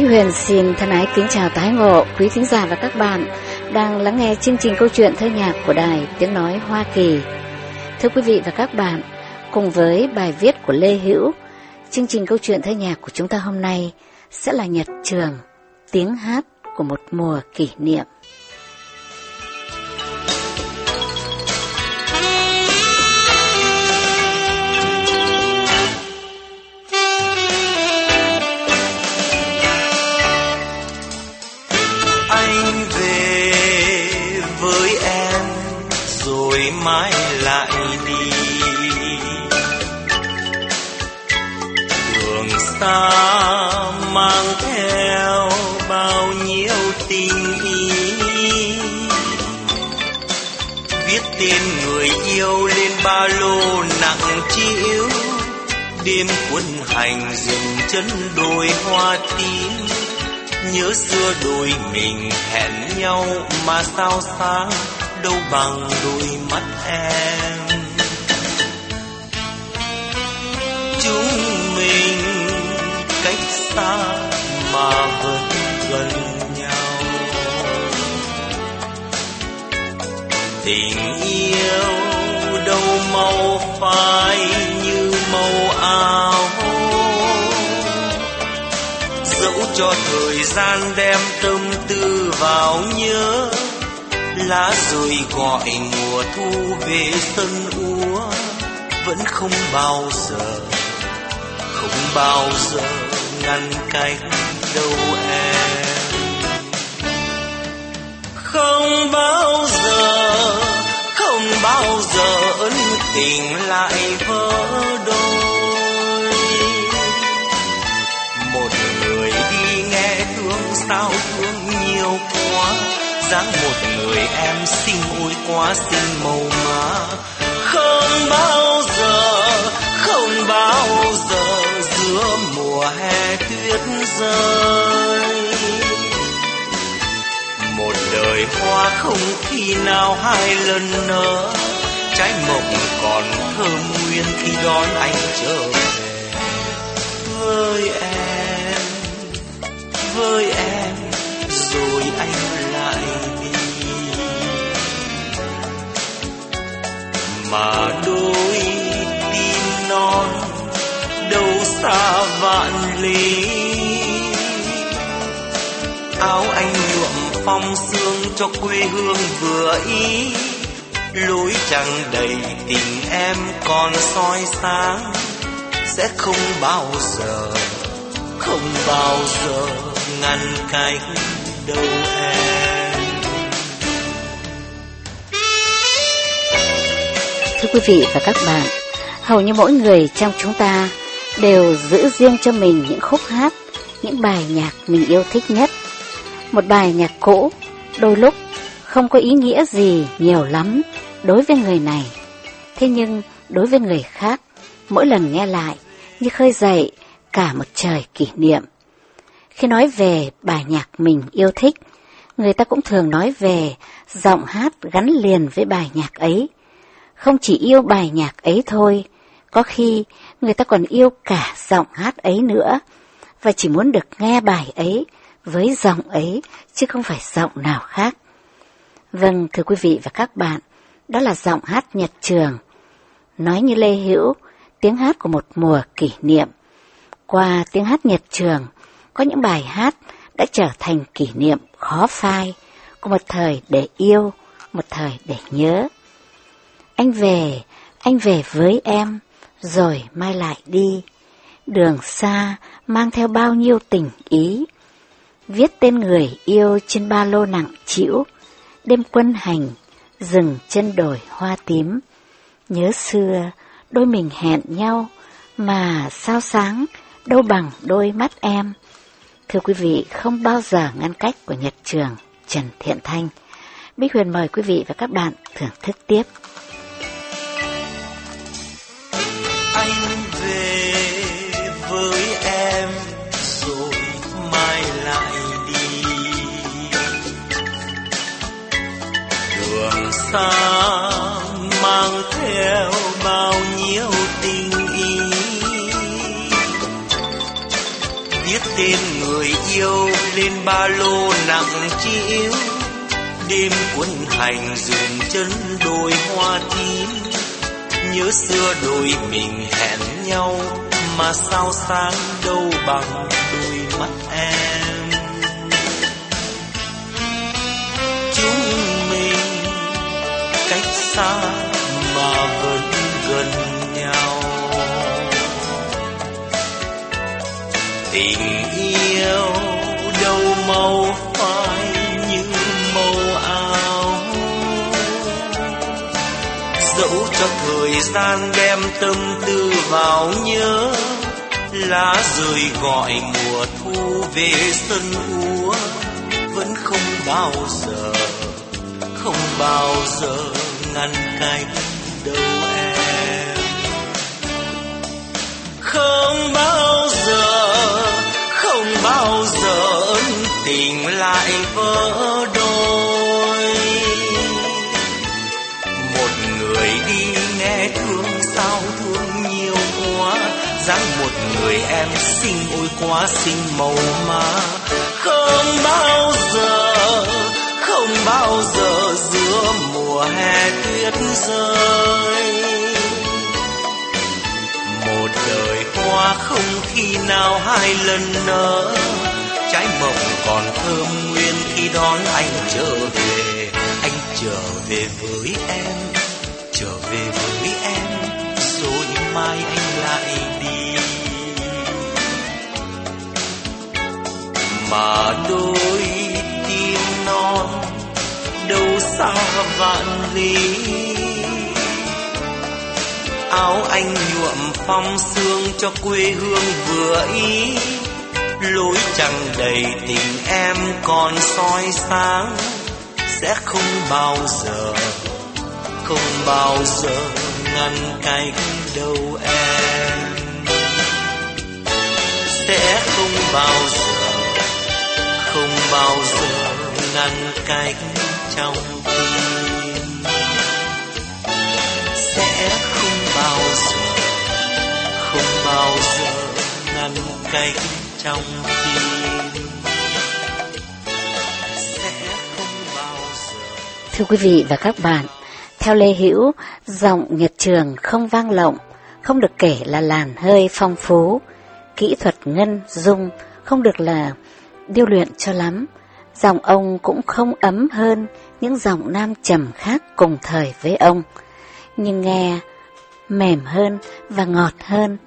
Mỹ Huyền xin thân ái kính chào tái ngộ quý thính giả và các bạn đang lắng nghe chương trình câu chuyện thơ nhạc của Đài Tiếng Nói Hoa Kỳ. Thưa quý vị và các bạn, cùng với bài viết của Lê Hữu, chương trình câu chuyện thơ nhạc của chúng ta hôm nay sẽ là Nhật Trường, tiếng hát của một mùa kỷ niệm. Thành dừng chân đồi hoa tím nhớ xưa đôi mình hẹn nhau mà sao sáng đâu bằng đôi mắt em. Chúng mình cách xa mà vẫn gần nhau. Tình yêu đâu màu phai như màu áo. Cho thời gian đem tâm tư vào nhớ. Lá rơi gọi mùa thu về sân úa, vẫn không bao giờ, không bao giờ ngăn cách đâu em. Không bao giờ, không bao giờ ân tình dáng một người em xinh ôi quá xinh màu má. Không bao giờ, không bao giờ giữa mùa hè tuyết rơi. Một đời hoa không khi nào hai lần nở, trái mộng còn thơm nguyên khi đón anh trở về lý áo anh nhuộm phong sương cho quê hương vừa ý. Lối chẳng đầy tình em còn soi sáng. Sẽ không bao giờ không bao giờ ngăn cách đâu em. Thưa quý vị và các bạn, hầu như mỗi người trong chúng ta đều giữ riêng cho mình những khúc hát, những bài nhạc mình yêu thích nhất. Một bài nhạc cũ, đôi lúc không có ý nghĩa gì nhiều lắm đối với người này. Thế nhưng đối với người khác, mỗi lần nghe lại như khơi dậy cả một trời kỷ niệm. Khi nói về bài nhạc mình yêu thích, người ta cũng thường nói về giọng hát gắn liền với bài nhạc ấy. Không chỉ yêu bài nhạc ấy thôi, có khi người ta còn yêu cả giọng hát ấy nữa, và chỉ muốn được nghe bài ấy với giọng ấy, chứ không phải giọng nào khác. Vâng, thưa quý vị và các bạn, đó là giọng hát Nhật Trường. Nói như Lê Hữu, tiếng hát của một mùa kỷ niệm. Qua tiếng hát Nhật Trường, có những bài hát đã trở thành kỷ niệm khó phai của một thời để yêu, một thời để nhớ. Anh về, anh về với em, rồi mai lại đi. Đường xa mang theo bao nhiêu tình ý. Viết tên người yêu trên ba lô nặng chịu, đêm quân hành, rừng chân đồi hoa tím. Nhớ xưa, đôi mình hẹn nhau, mà sao sáng, đâu bằng đôi mắt em. Thưa quý vị, không bao giờ ngăn cách của Nhật Trường Trần Thiện Thanh. Bích Huyền mời quý vị và các bạn thưởng thức tiếp. Xa mang theo bao nhiêu tình ý. Viết tên người yêu lên ba lô nặng chịu đêm quân hành dừng chân đôi hoa tím. Nhớ xưa đôi mình hẹn nhau, mà sao sáng đâu bằng đôi mắt em? Xa. Mà vẫn gần nhau. Tình yêu đâu màu phai như màu áo. Dẫu cho thời gian đem tâm tư vào nhớ, lá rơi gọi mùa thu về sân úa. Vẫn không bao giờ, không bao giờ ngăn cách đâu em. Không bao giờ, không bao giờ ân tình lại vỡ đôi. Một người đi nghe thương sao thương nhiều quá, dáng một người em xinh ôi quá xinh màu má không bao giờ, không bao giờ giữa mùa hè tuyết rơi. Một đời hoa không khi nào hai lần nở, trái mộng còn thơm nguyên khi đón anh trở về. Anh trở về với em, trở về với em, rồi mai anh lại đi. Mà đôi tim non đâu xa vạn lý. Áo anh nhuộm phong sương cho quê hương vừa ý. Lối chẳng đầy tình em còn soi sáng. Sẽ không bao giờ, không bao giờ ngăn cách đâu em. Sẽ không bao giờ, không bao giờ ngăn cách trong tim. Sẽ không bao giờ không bao giờ ngăn cách trong tim. Sẽ không bao giờ Thưa quý vị và các bạn, theo Lê Hữu, giọng Nhật Trường không vang lộng, không được kể là làn hơi phong phú, kỹ thuật ngân dung không được là điêu luyện cho lắm. Giọng ông cũng không ấm hơn những giọng nam trầm khác cùng thời với ông, nhưng nghe mềm hơn và ngọt hơn.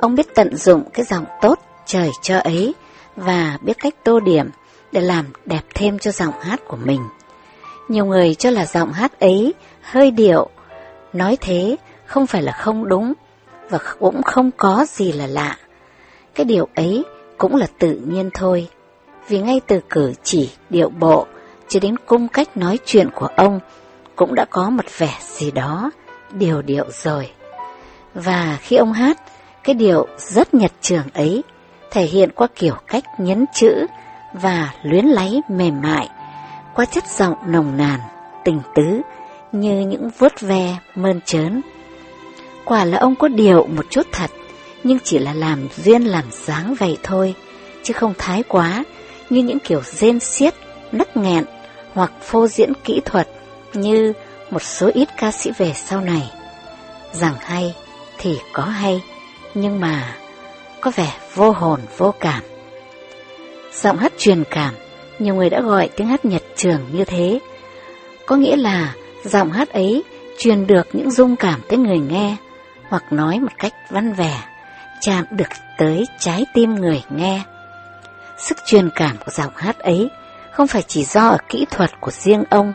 Ông biết tận dụng cái giọng tốt trời cho ấy và biết cách tô điểm để làm đẹp thêm cho giọng hát của mình. Nhiều người cho là giọng hát ấy hơi điệu, nói thế không phải là không đúng và cũng không có gì là lạ. Cái điều ấy cũng là tự nhiên thôi, vì ngay từ cử chỉ, điệu bộ cho đến cung cách nói chuyện của ông cũng đã có một vẻ gì đó điều điệu rồi. Và khi ông hát, cái điệu rất nhật trường ấy thể hiện qua kiểu cách nhấn chữ và luyến láy mềm mại, qua chất giọng nồng nàn, tình tứ như những vuốt ve mơn trớn. Quả là ông có điệu một chút thật, nhưng chỉ là làm duyên làm dáng vậy thôi, chứ không thái quá như những kiểu rên xiết, nấc nghẹn hoặc phô diễn kỹ thuật như một số ít ca sĩ về sau này. Rằng hay thì có hay, nhưng mà có vẻ vô hồn vô cảm. Giọng hát truyền cảm, nhiều người đã gọi tiếng hát Nhật Trường như thế. Có nghĩa là giọng hát ấy truyền được những dung cảm tới người nghe, hoặc nói một cách văn vẻ, chạm được tới trái tim người nghe. Sức truyền cảm của giọng hát ấy không phải chỉ do ở kỹ thuật của riêng ông,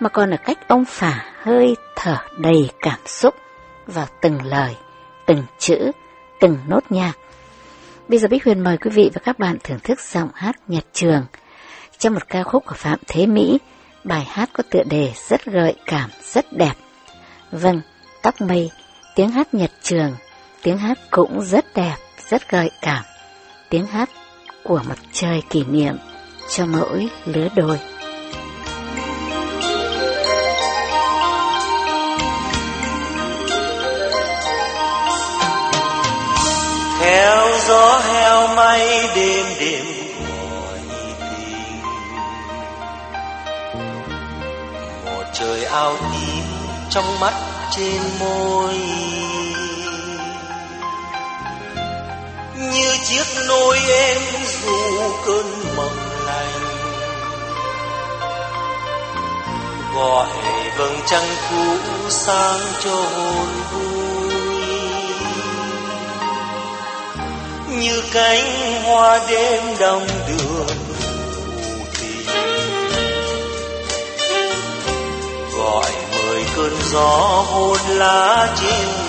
mà còn ở cách ông phả hơi thở đầy cảm xúc vào từng lời, từng chữ, từng nốt nhạc. Bây giờ Bích Huyền mời quý vị và các bạn thưởng thức giọng hát Nhật Trường trong một ca khúc của Phạm Thế Mỹ. Bài hát có tựa đề rất gợi cảm, rất đẹp. Vâng, tóc mây, tiếng hát Nhật Trường, tiếng hát cũng rất đẹp, rất gợi cảm. Tiếng hát của mặt trời kỷ niệm cho mỗi lứa đôi. theo gió heo mây đêm đêm gọi tình một trời ao tím trong mắt trên môi chiếc nôi em dù cơn mộng lành gọi vầng trăng cũ sang cho hồn vui. Như cánh hoa đêm đông đường tình gọi mời cơn gió hôn lá trên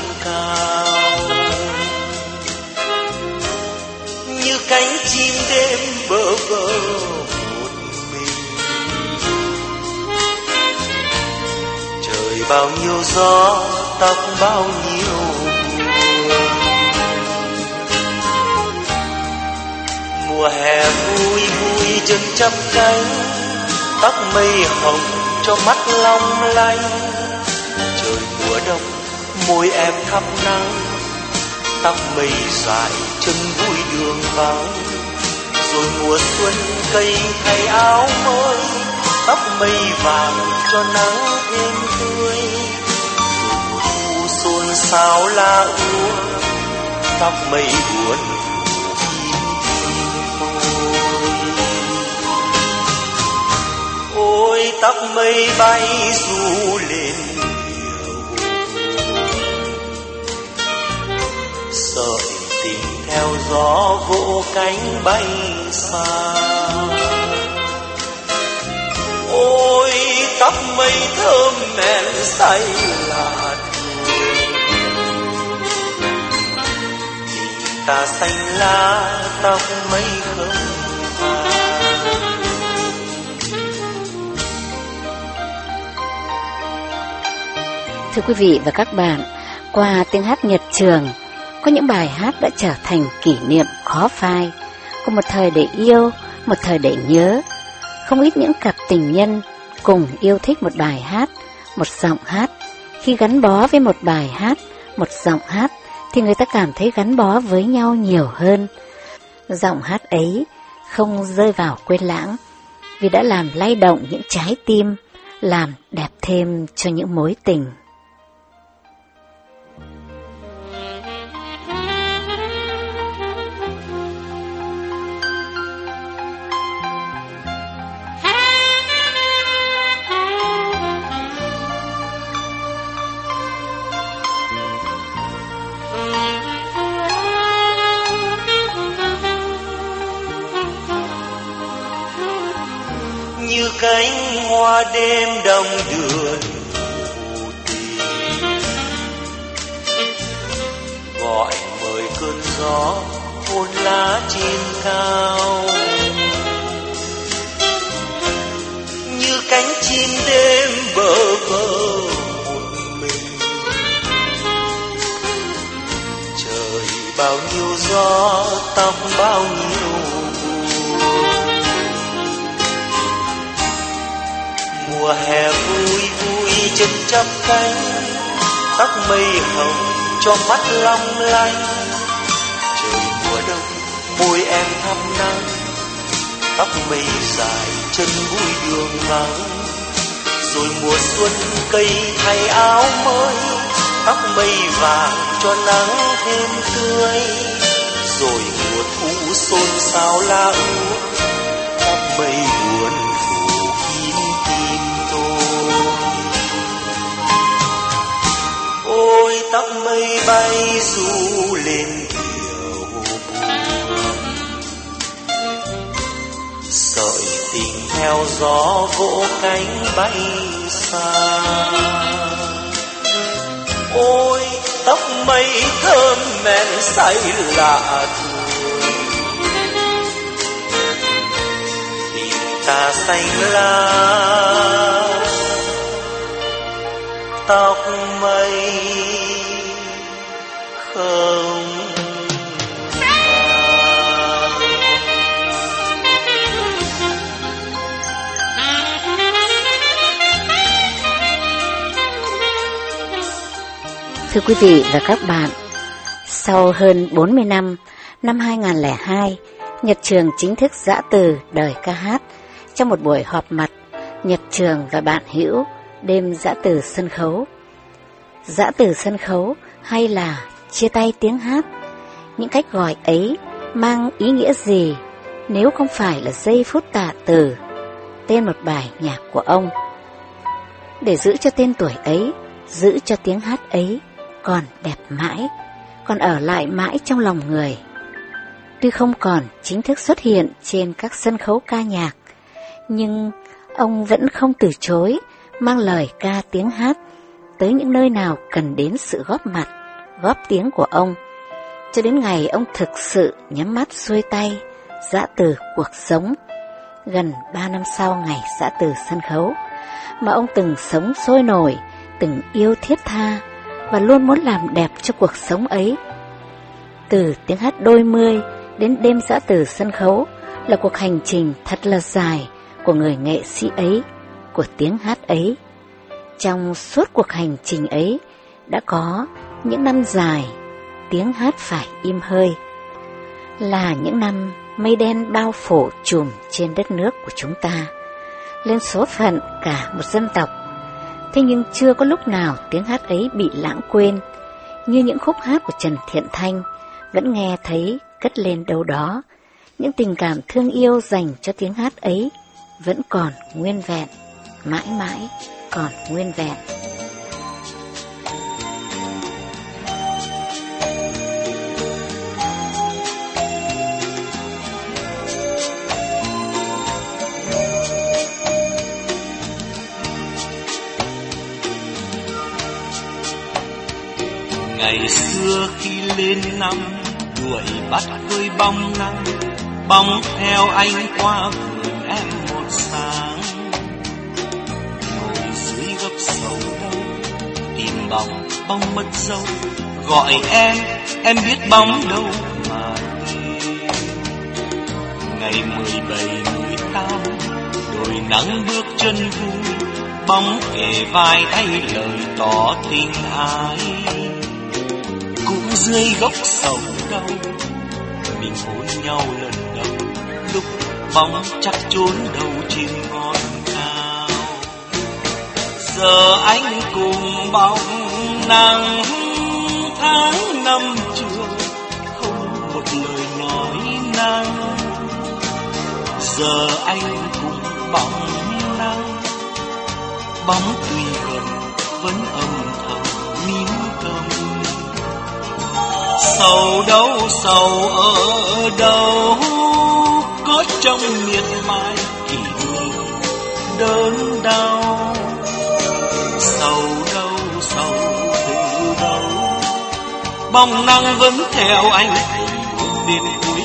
cánh chim đêm bơ vơ một mình. Trời bao nhiêu gió, tóc bao nhiêu buồn. Mùa hè vui vui chân chắp cánh, tóc mây hồng cho mắt long lanh. Trời mùa đông, môi em thắp nắng, tóc mây dài chân đường vắng. Rồi mùa xuân cây thay áo mới, tóc mây vàng cho nắng thêm tươi. Rồi mùa thu xôn xao la úa, tóc mây buồn ôi, tóc mây bay du lên sợi theo gió vỗ cánh bay xa. Ôi tóc mây thơm men say là ta xanh lá tóc mây không Thưa quý vị và các bạn, qua tiếng hát Nhật Trường, có những bài hát đã trở thành kỷ niệm khó phai, có một thời để yêu, một thời để nhớ. Không ít những cặp tình nhân cùng yêu thích một bài hát, một giọng hát. Khi gắn bó với một bài hát, một giọng hát, thì người ta cảm thấy gắn bó với nhau nhiều hơn. Giọng hát ấy không rơi vào quên lãng, vì đã làm lay động những trái tim, làm đẹp thêm cho những mối tình. Đêm đông đường gọi mời cơn gió hôn lá trên cao. Như cánh chim đêm bơ vơ một mình. Trời bao nhiêu gió, tóc bao nhiêu vui chắp cánh, tóc mây hồng cho mắt long lanh. Trời mùa đông môi em thăm nắng, tóc mây dài, chân vui đường vắng rồi mùa xuân, cây thay áo mới, tóc mây vàng cho nắng thêm tươi. Rồi mùa thu xôn xao la úa, tóc mây bay du lên điệu buồn sợi tình theo gió vỗ cánh bay xa. Ôi, tóc mây thơm men say lạ thường. Tình ta xanh lá. Tóc mây Thưa quý vị và các bạn, sau hơn 40 năm, Năm 2002, Nhật Trường chính thức giã từ đời ca hát trong một buổi họp mặt Nhật Trường và bạn hữu đêm giã từ sân khấu. Giã từ sân khấu hay là chia tay tiếng hát, những cách gọi ấy mang ý nghĩa gì nếu không phải là giây phút tạ từ, tên một bài nhạc của ông. Để giữ cho tên tuổi ấy, giữ cho tiếng hát ấy còn đẹp mãi, còn ở lại mãi trong lòng người. Tuy không còn chính thức xuất hiện trên các sân khấu ca nhạc, nhưng ông vẫn không từ chối mang lời ca tiếng hát tới những nơi nào cần đến sự góp mặt, góp tiếng của ông. Cho đến ngày ông thực sự nhắm mắt xuôi tay, giã từ cuộc sống. Gần ba năm sau ngày giã từ sân khấu, mà ông từng sống sôi nổi, từng yêu thiết tha và luôn muốn làm đẹp cho cuộc sống ấy. Từ tiếng hát đôi mươi đến đêm giã từ sân khấu là cuộc hành trình thật là dài của người nghệ sĩ ấy, của tiếng hát ấy. Trong suốt cuộc hành trình ấy đã có những năm dài tiếng hát phải im hơi. Là những năm mây đen bao phủ trùm trên đất nước của chúng ta, lên số phận cả một dân tộc. Thế nhưng chưa có lúc nào tiếng hát ấy bị lãng quên, như những khúc hát của Trần Thiện Thanh vẫn nghe thấy cất lên đâu đó. Những tình cảm thương yêu dành cho tiếng hát ấy vẫn còn nguyên vẹn, mãi mãi còn nguyên vẹn. Ngày xưa khi lên năm, đuổi bắt tôi bóng nắng, bóng theo anh qua vườn em một sáng. Ngồi dưới gốc sầu đâu, tìm bóng bóng mất dấu. Gọi em em biết bóng đâu mà tìm. Ngày mười bảy mười tám đồi nắng bước chân vui. Bóng kề vai thay lời tỏ tình ai dưới gốc sầu đau mình hôn nhau lần đầu, lúc bóng chắc trốn đầu trên con cao giờ anh cùng bóng nắng tháng năm trường không một lời nói năng. Giờ anh cùng bóng nắng bóng tuy gần vẫn âm thầm mím cầm sầu đâu sầu ở đâu? Có trong miệt mài kỷ niệm đớn đau. Sầu đâu sầu từ đâu? Bóng nắng vẫn theo anh đến cuối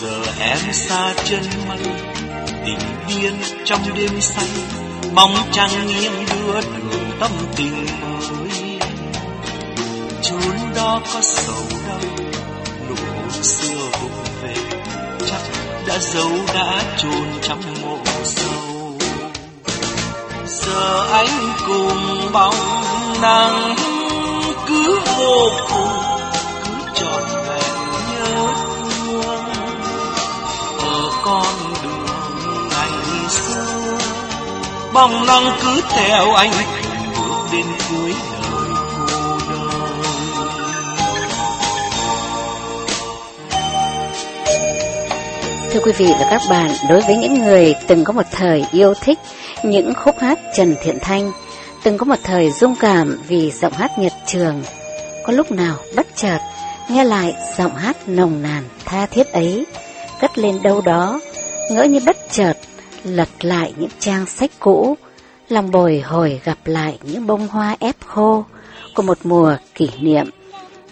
giờ em xa chân mây, tình điên trong đêm say bóng trăng nghiêng đưa đường tâm tình mới. Chốn đó có sầu đau nụ hôn xưa vụng về, chắc đã giấu đã chôn trong mộ sâu. Giờ anh cùng bóng nắng cứ vô cùng, cứ trọn vẹn nhớ thương. Ở con đường ngày xưa, bóng nắng cứ theo anh đến cuối đời cô đơn. Thưa quý vị và các bạn, đối với những người từng có một thời yêu thích những khúc hát Trần Thiện Thanh, từng có một thời dung cảm vì giọng hát Nhật Trường, có lúc nào bất chợt nghe lại giọng hát nồng nàn tha thiết ấy, cất lên đâu đó, ngỡ như bất chợt lật lại những trang sách cũ, lòng bồi hồi gặp lại những bông hoa ép khô của một mùa kỷ niệm.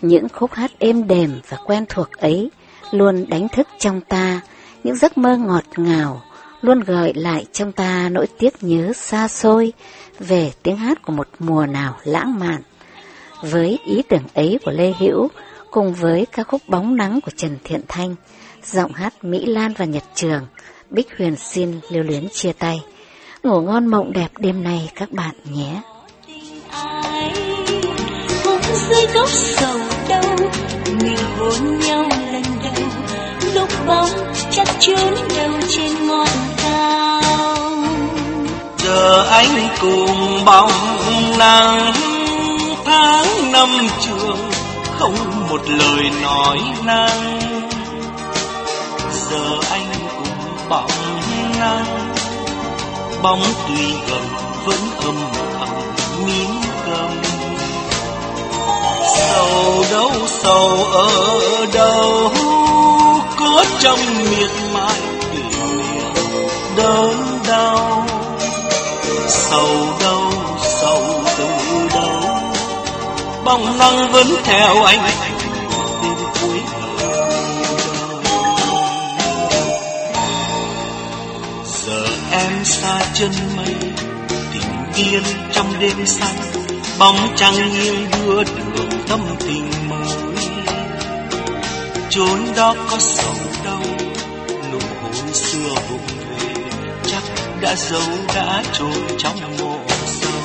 Những khúc hát êm đềm và quen thuộc ấy luôn đánh thức trong ta những giấc mơ ngọt ngào, luôn gợi lại trong ta nỗi tiếc nhớ xa xôi về tiếng hát của một mùa nào lãng mạn. Với ý tưởng ấy của Lê Hữu, cùng với ca khúc Bóng Nắng của Trần Thiện Thanh, giọng hát Mỹ Lan và Nhật Trường, Bích Huyền xin lưu luyến chia tay. Ngủ ngon mộng đẹp đêm nay các bạn nhé. dưới gốc sầu đâu mình hôn nhau lần đầu. Lúc bóng chắc trốn đâu trên ngọn cao. Giờ anh cùng bóng nắng tháng năm trường không một lời nói năng. Giờ anh cùng bóng nắng bóng tuy gần vẫn âm thầm miếng cầm sầu đâu sầu ở đâu, có trong miệt mài từ miệng đớn đau. Sầu đâu sầu từ đâu, bóng nắng vẫn theo anh. Xa chân mây, tình yên trong đêm xanh, bóng trăng nghiêng đưa đường tâm tình mới. Chốn đó có sầu đâu nụ hôn xưa vụng về, chắc đã giấu đã trốn trong mộ sâu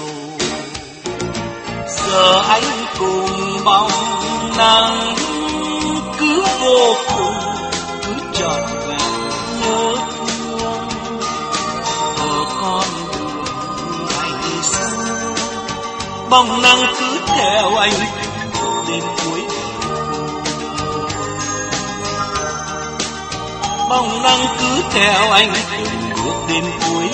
giờ anh cùng bóng nắng cứ vô cùng, cứ trọn về nhớ bóng nắng cứ theo anh đến cuối bóng nắng cứ theo anh bước đến cuối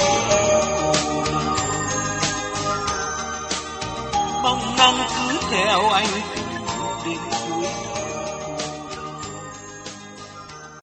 bóng nắng cứ theo anh